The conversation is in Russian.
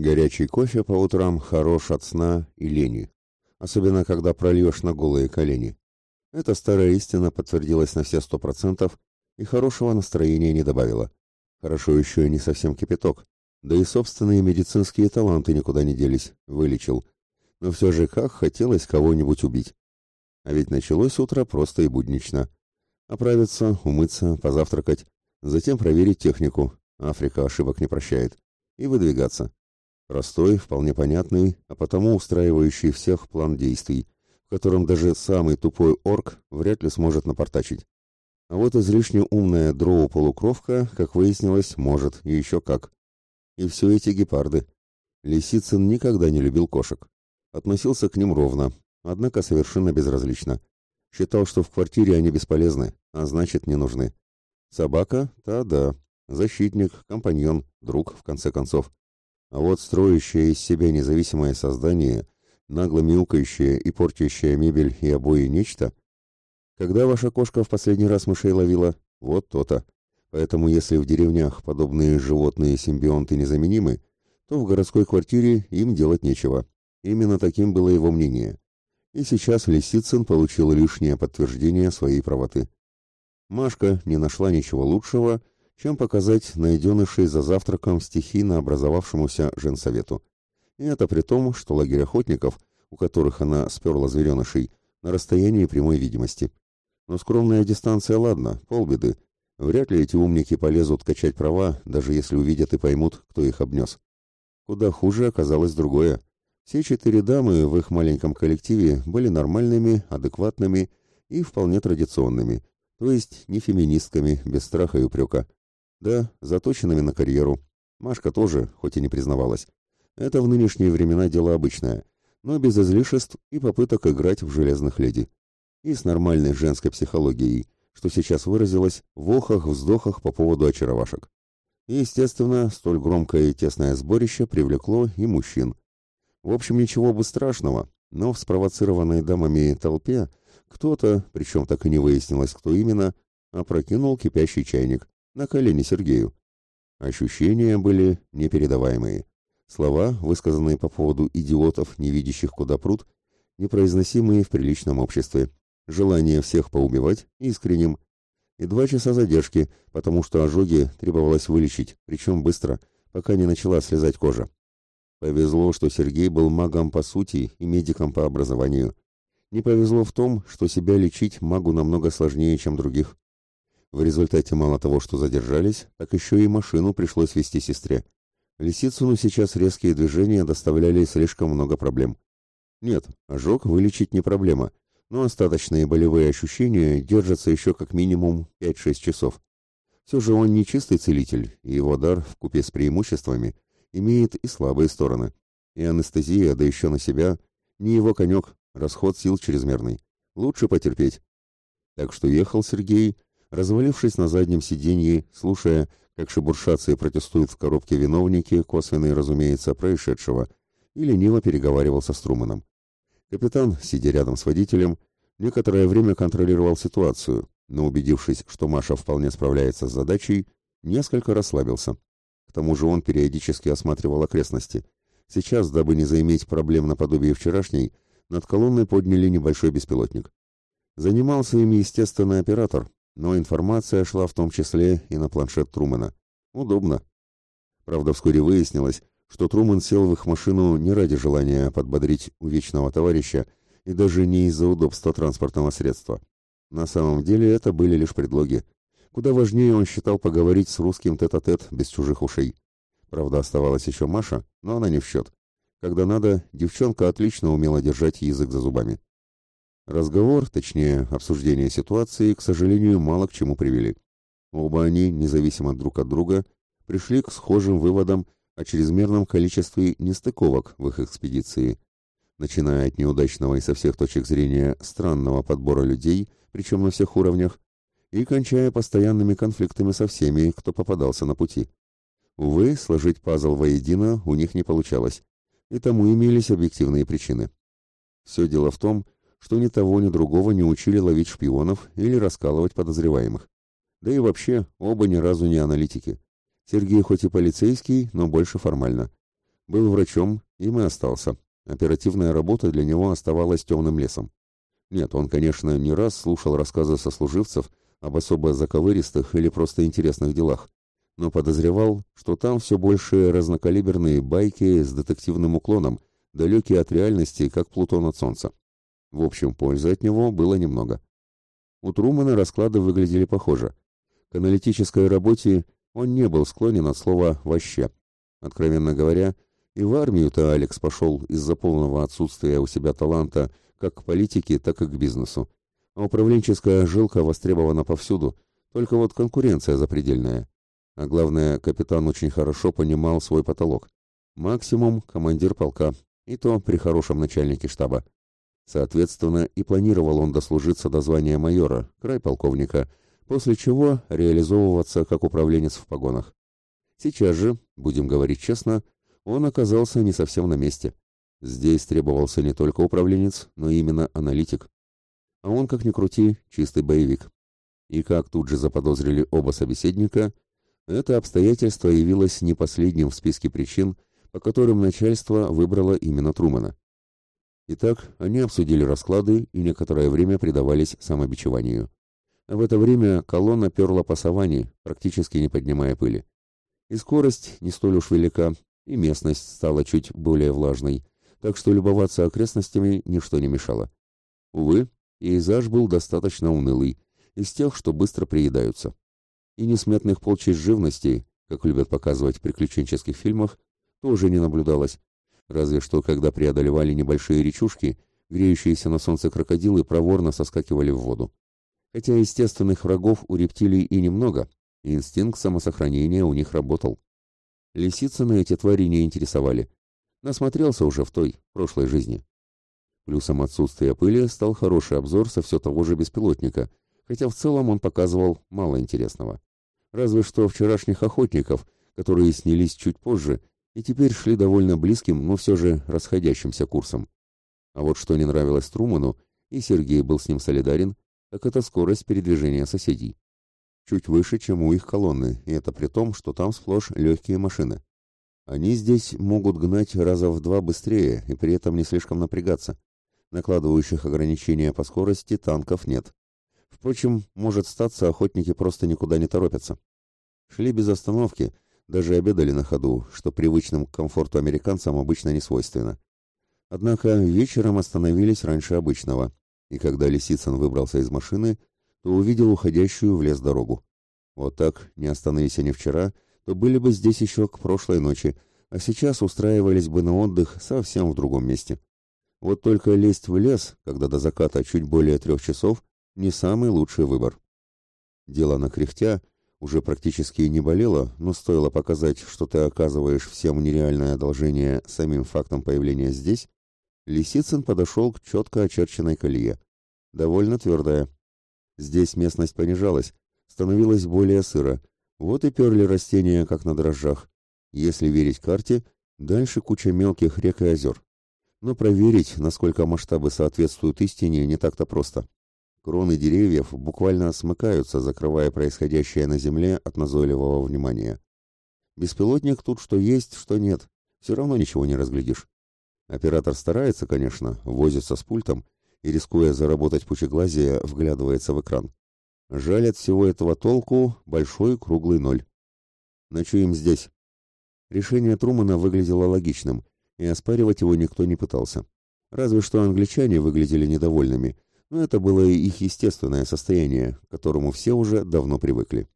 Горячий кофе по утрам хорош от сна и лени, особенно когда прольешь на голые колени. Эта старая истина подтвердилась на все сто процентов и хорошего настроения не добавила. Хорошо еще и не совсем кипяток, да и собственные медицинские таланты никуда не делись, вылечил. Но все же как хотелось кого-нибудь убить. А ведь началось утро просто и буднично. Оправиться, умыться, позавтракать, затем проверить технику, Африка ошибок не прощает, и выдвигаться. Простой, вполне понятный, а потому устраивающий всех план действий, в котором даже самый тупой орк вряд ли сможет напортачить. А вот излишне умная дроу-полукровка, как выяснилось, может, и еще как. И все эти гепарды. Лисицын никогда не любил кошек. Относился к ним ровно, однако совершенно безразлично. Считал, что в квартире они бесполезны, а значит не нужны. Собака? Та да. Защитник, компаньон, друг, в конце концов. А вот строящее из себя независимое создание, нагло мяукающее и портящее мебель и обои нечто, когда ваша кошка в последний раз мышей ловила, вот то-то. Поэтому если в деревнях подобные животные симбионты незаменимы, то в городской квартире им делать нечего. Именно таким было его мнение. И сейчас Лисицын получил лишнее подтверждение своей правоты. Машка не нашла ничего лучшего, чем показать найденышей за завтраком стихийно образовавшемуся женсовету. И это при том, что лагерь охотников, у которых она сперла зверенышей, на расстоянии прямой видимости. Но скромная дистанция, ладно, полбеды. Вряд ли эти умники полезут качать права, даже если увидят и поймут, кто их обнес. Куда хуже оказалось другое. Все четыре дамы в их маленьком коллективе были нормальными, адекватными и вполне традиционными, то есть не феминистками, без страха и упрека. Да, заточенными на карьеру. Машка тоже, хоть и не признавалась. Это в нынешние времена дело обычное, но без излишеств и попыток играть в железных леди. И с нормальной женской психологией, что сейчас выразилось в охах-вздохах по поводу очаровашек. И, естественно, столь громкое и тесное сборище привлекло и мужчин. В общем, ничего бы страшного, но в спровоцированной дамами толпе кто-то, причем так и не выяснилось, кто именно, опрокинул кипящий чайник на колени Сергею. Ощущения были непередаваемые. Слова, высказанные по поводу идиотов, не видящих куда пруд, непроизносимые в приличном обществе. Желание всех поубивать искренним. И два часа задержки, потому что ожоги требовалось вылечить, причем быстро, пока не начала слезать кожа. Повезло, что Сергей был магом по сути и медиком по образованию. Не повезло в том, что себя лечить магу намного сложнее, чем других. В результате мало того, что задержались, так еще и машину пришлось вести сестре. Лисицыну сейчас резкие движения доставляли слишком много проблем. Нет, ожог вылечить не проблема, но остаточные болевые ощущения держатся еще как минимум 5-6 часов. Все же он не чистый целитель, и его дар, в купе с преимуществами, имеет и слабые стороны. И анестезия, да еще на себя, не его конек, расход сил чрезмерный. Лучше потерпеть. Так что ехал Сергей развалившись на заднем сиденье, слушая, как шебуршатся и протестуют в коробке виновники, косвенные, разумеется, происшедшего, и лениво переговаривался с Труманом. Капитан, сидя рядом с водителем, некоторое время контролировал ситуацию, но убедившись, что Маша вполне справляется с задачей, несколько расслабился. К тому же он периодически осматривал окрестности. Сейчас, дабы не заиметь проблем наподобие вчерашней, над колонной подняли небольшой беспилотник. Занимался им, естественно, оператор, но информация шла в том числе и на планшет Трумана. Удобно. Правда, вскоре выяснилось, что Труман сел в их машину не ради желания подбодрить увечного товарища и даже не из-за удобства транспортного средства. На самом деле это были лишь предлоги. Куда важнее он считал поговорить с русским тет-а-тет -тет без чужих ушей. Правда, оставалась еще Маша, но она не в счет. Когда надо, девчонка отлично умела держать язык за зубами. Разговор, точнее, обсуждение ситуации, к сожалению, мало к чему привели. Оба они, независимо друг от друга, пришли к схожим выводам о чрезмерном количестве нестыковок в их экспедиции, начиная от неудачного и со всех точек зрения странного подбора людей, причем на всех уровнях, и кончая постоянными конфликтами со всеми, кто попадался на пути. Увы, сложить пазл воедино у них не получалось, и тому имелись объективные причины. Все дело в том, что что ни того, ни другого не учили ловить шпионов или раскалывать подозреваемых. Да и вообще, оба ни разу не аналитики. Сергей хоть и полицейский, но больше формально. Был врачом, им и остался. Оперативная работа для него оставалась темным лесом. Нет, он, конечно, не раз слушал рассказы сослуживцев об особо заковыристых или просто интересных делах, но подозревал, что там все больше разнокалиберные байки с детективным уклоном, далекие от реальности, как Плутон от Солнца. В общем, пользы от него было немного. У Трумана расклады выглядели похоже. К аналитической работе он не был склонен от слова «вообще». Откровенно говоря, и в армию-то Алекс пошел из-за полного отсутствия у себя таланта как к политике, так и к бизнесу. А управленческая жилка востребована повсюду, только вот конкуренция запредельная. А главное, капитан очень хорошо понимал свой потолок. Максимум – командир полка, и то при хорошем начальнике штаба. Соответственно, и планировал он дослужиться до звания майора, край полковника, после чего реализовываться как управленец в погонах. Сейчас же, будем говорить честно, он оказался не совсем на месте. Здесь требовался не только управленец, но именно аналитик. А он, как ни крути, чистый боевик. И как тут же заподозрили оба собеседника, это обстоятельство явилось не последним в списке причин, по которым начальство выбрало именно Трумана. Итак, они обсудили расклады и некоторое время предавались самобичеванию. В это время колонна перла по саванне, практически не поднимая пыли. И скорость не столь уж велика, и местность стала чуть более влажной, так что любоваться окрестностями ничто не мешало. Увы, пейзаж был достаточно унылый, из тех, что быстро приедаются. И несметных полчищ живности, как любят показывать в приключенческих фильмах, тоже не наблюдалось. Разве что, когда преодолевали небольшие речушки, греющиеся на солнце крокодилы проворно соскакивали в воду. Хотя естественных врагов у рептилий и немного, инстинкт самосохранения у них работал. Лисицыны эти твари не интересовали. Насмотрелся уже в той, прошлой жизни. Плюсом отсутствия пыли стал хороший обзор со все того же беспилотника, хотя в целом он показывал мало интересного. Разве что вчерашних охотников, которые снялись чуть позже и теперь шли довольно близким, но все же расходящимся курсом. А вот что не нравилось Труману, и Сергей был с ним солидарен, так это скорость передвижения соседей. Чуть выше, чем у их колонны, и это при том, что там сплошь легкие машины. Они здесь могут гнать раза в два быстрее и при этом не слишком напрягаться. Накладывающих ограничения по скорости танков нет. Впрочем, может статься, охотники просто никуда не торопятся. Шли без остановки, даже обедали на ходу, что привычным к комфорту американцам обычно не свойственно. Однако вечером остановились раньше обычного, и когда Лисицын выбрался из машины, то увидел уходящую в лес дорогу. Вот так, не остановись они вчера, то были бы здесь еще к прошлой ночи, а сейчас устраивались бы на отдых совсем в другом месте. Вот только лезть в лес, когда до заката чуть более трех часов, не самый лучший выбор. Дело на кряхтя уже практически не болело, но стоило показать, что ты оказываешь всем нереальное одолжение самим фактом появления здесь, Лисицын подошел к четко очерченной колее. Довольно твердая. Здесь местность понижалась, становилось более сыро, вот и перли растения, как на дрожжах. Если верить карте, дальше куча мелких рек и озер. Но проверить, насколько масштабы соответствуют истине, не так-то просто. Кроны деревьев буквально смыкаются, закрывая происходящее на земле от назойливого внимания. Беспилотник тут что есть, что нет. Все равно ничего не разглядишь. Оператор старается, конечно, возится с пультом и, рискуя заработать пучеглазие, вглядывается в экран. Жаль от всего этого толку большой круглый ноль. Ночуем здесь. Решение Трумана выглядело логичным, и оспаривать его никто не пытался. Разве что англичане выглядели недовольными, но это было их естественное состояние, к которому все уже давно привыкли.